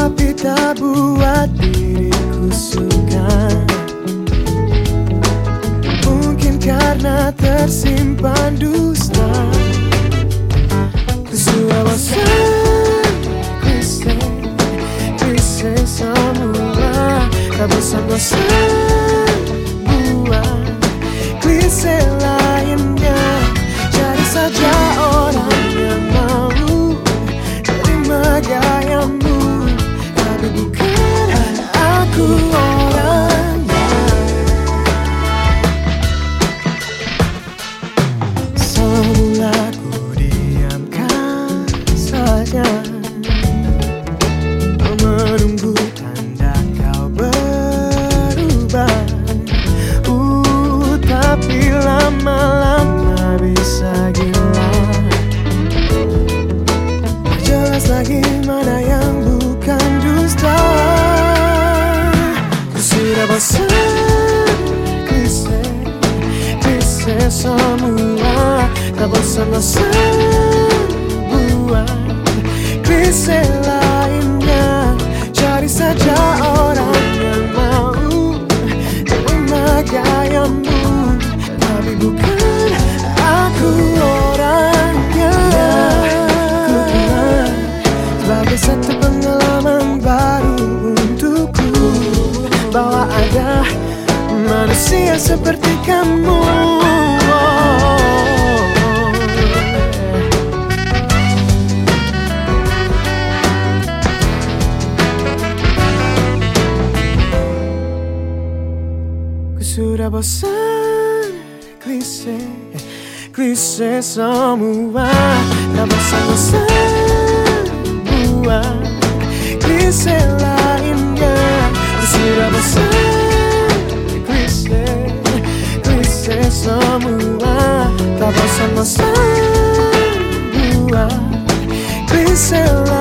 Tapi tak buat diriku suka. Mungkin karena tersimpan dusta. Ku sudah bosan Klise, klise semua Tak bosan-bosan buat klise lainnya. Cari saja orang yang mau terima gayamu lagi mana yang bukan dusta Ku sudah bosan klise Klise semua Tak bosan-bosan buat klise sebagai satu pengalaman baru untukku. Bahwa ada manusia seperti kamu. Ku sudah bosan klise Klise semua. Tak bosan-bosan kedua Di selainnya Sudah bosan Klise Klise semua Tak bosan-bosan Dua Klise lainnya